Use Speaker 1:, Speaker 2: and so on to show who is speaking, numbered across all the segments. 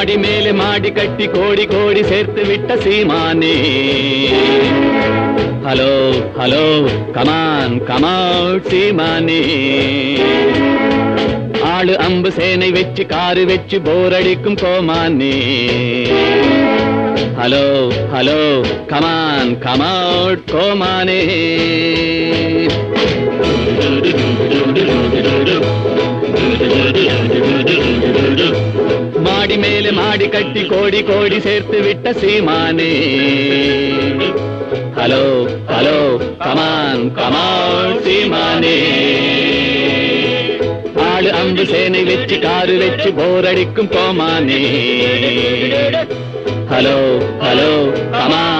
Speaker 1: மாடி மேலே மாடி கட்டி கோடி கோடி சேர்த்து விட்ட சீமானே. Hello hello come on come out சீமானே. ஆளு அம்பு சேனை வச்சு காரு வச்சு போர் அடிக்கும் கோமானே. Hello hello come on come out கோமானே. மாடி கட்டி கோடி கோடி சேர்த்து விட்ட சீமானே. Hello hello come on come on சீமானே. ஆளு அம்பு சேனை வச்சு காரு வச்சு போரடிக்கும் கோமானே. ஹலோ ஹலோ கமான்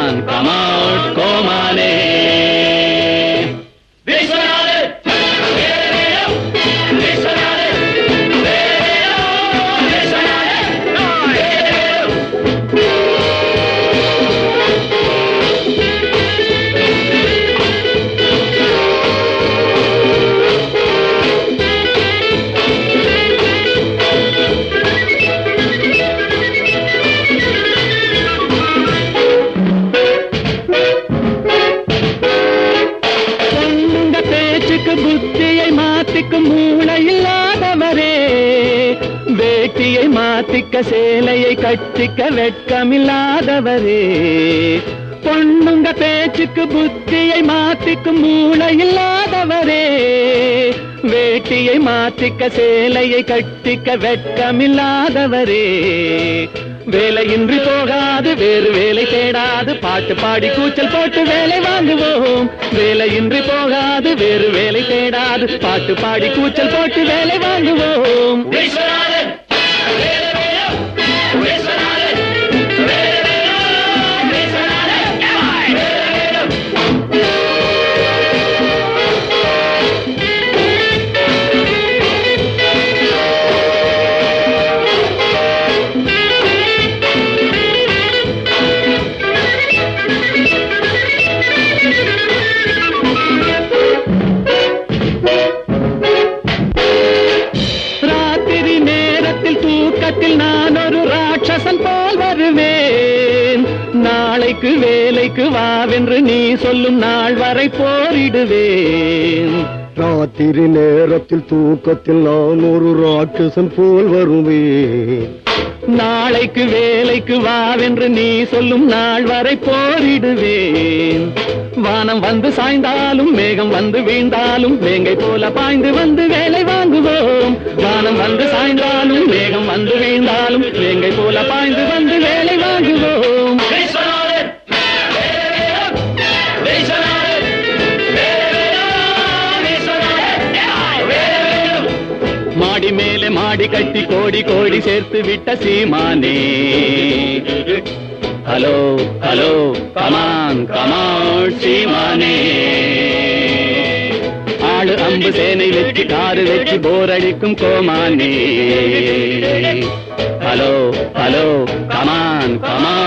Speaker 1: பேச்சுக்கு புத்தியை மாத்திக்கும் மூளை இல்லாதவரே. வேட்டியை மாத்திக்க சேலையை கட்டிக்க வெட்கமில்லாதவரே. பொண்ணுங்க பேச்சுக்கு புத்தியை மாத்திக்கும் மூளை இல்லாதவரே. வேட்டியை மாத்திக்க சேலையை கட்டிக்க வெட்கமில்லாதவரே. வேலையின்றி போகாது வேறு வேலை தேடாது. பாட்டு பாடி கூச்சல் போட்டு வேலை வாங்குவோம். வேலையின்றி போகாது வேறு வேலை தேடாது. பாட்டு பாடி கூச்சல் போட்டு வேலை வாங்குவோம். அரசன் போல் வருவேன். நாளைக்கு வேலைக்கு வாவென்று நீ சொல்லும் நாள் வரை போரிடுவேன்.
Speaker 2: ராத்திரி நேரத்தில் தூக்கத்தில் நான் ஒரு ராட்சசன் போல் வருவேன்.
Speaker 1: நாளைக்கு வேலைக்கு வாவென்று நீ சொல்லும் நாள் வரை போரிடுவேன். வானம் வந்து சாய்ந்தாலும் மேகம் வந்து வீழ்ந்தாலும் வேங்கை போல பாய்ந்து வந்து வேலை வாங்குவோம். வானம் வந்து சாய்ந்தாலும் மேகம் வந்து வீழ்ந்தாலும் வேங்கை போல பாய்ந்து மாடி மேலே மாடி கட்டி கோடி கோடி சேர்த்து விட்ட சீமானே. Hello hello come on come on சீமானே. ஆளு அம்பு சேனை வச்சு காரு வச்சு போரடிக்கும் கோமானே. Hello hello come on come on